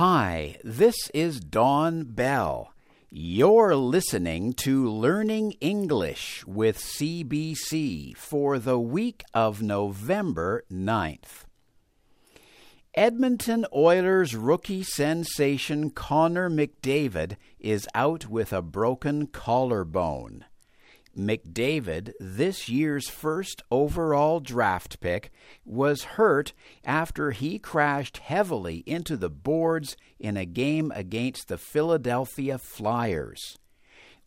Hi, this is Don Bell. You're listening to Learning English with CBC for the week of November 9th. Edmonton Oilers rookie sensation Connor McDavid is out with a broken collarbone. McDavid, this year's first overall draft pick, was hurt after he crashed heavily into the boards in a game against the Philadelphia Flyers.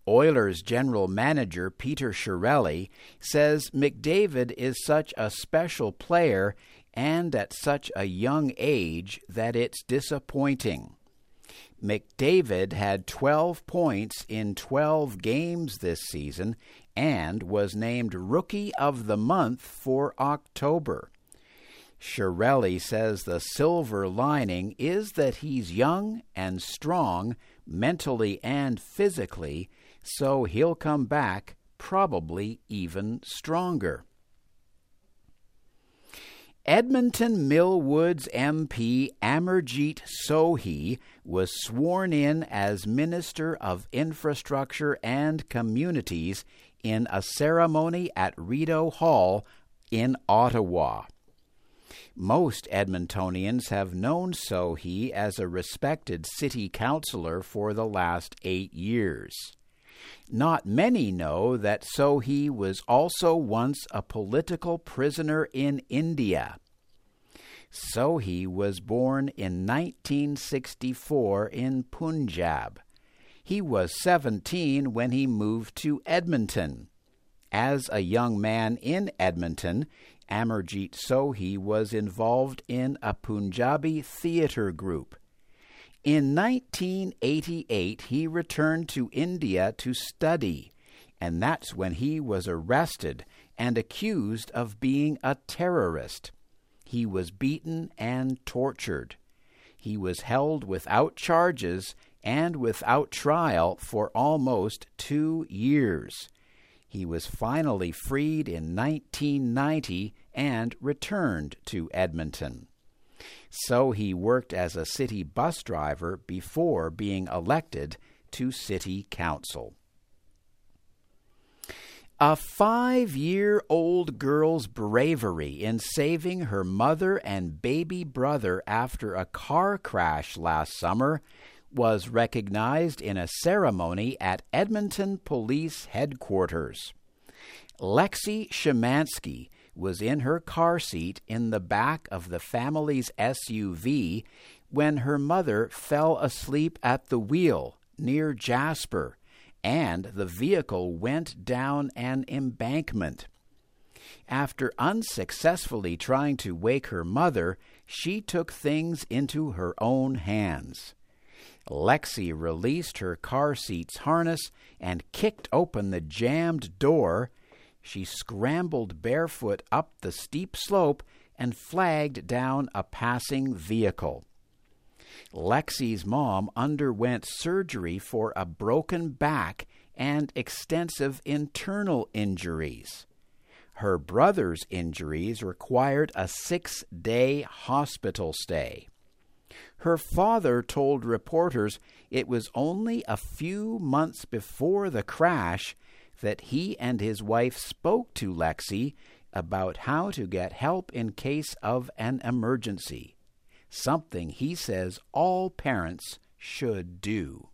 Oilers general manager Peter Chiarelli says McDavid is such a special player and at such a young age that it's disappointing. McDavid had 12 points in 12 games this season and was named Rookie of the Month for October. Chiarelli says the silver lining is that he's young and strong mentally and physically, so he'll come back probably even stronger. Edmonton Millwoods MP Amarjeet Sohi was sworn in as Minister of Infrastructure and Communities in a ceremony at Rideau Hall in Ottawa. Most Edmontonians have known Sohi as a respected city councillor for the last eight years. Not many know that Sohi was also once a political prisoner in India. Sohi was born in 1964 in Punjab. He was 17 when he moved to Edmonton. As a young man in Edmonton, Amarjeet Sohi was involved in a Punjabi theatre group. In 1988, he returned to India to study, and that's when he was arrested and accused of being a terrorist. He was beaten and tortured. He was held without charges and without trial for almost two years. He was finally freed in 1990 and returned to Edmonton. Sohi worked as a city bus driver before being elected to city council. A five year old girl's bravery in saving her mother and baby brother after a car crash last summer was recognized in a ceremony at Edmonton Police Headquarters. Lexi Shymanski was in her car seat in the back of the family's SUV when her mother fell asleep at the wheel near Jasper and the vehicle went down an embankment. After unsuccessfully trying to wake her mother, she took things into her own hands. Lexi released her car seat's harness and kicked open the jammed door she scrambled barefoot up the steep slope and flagged down a passing vehicle. Lexi's mom underwent surgery for a broken back and extensive internal injuries. Her brother's injuries required a six day hospital stay. Her father told reporters it was only a few months before the crash that he and his wife spoke to Lexi about how to get help in case of an emergency, something he says all parents should do.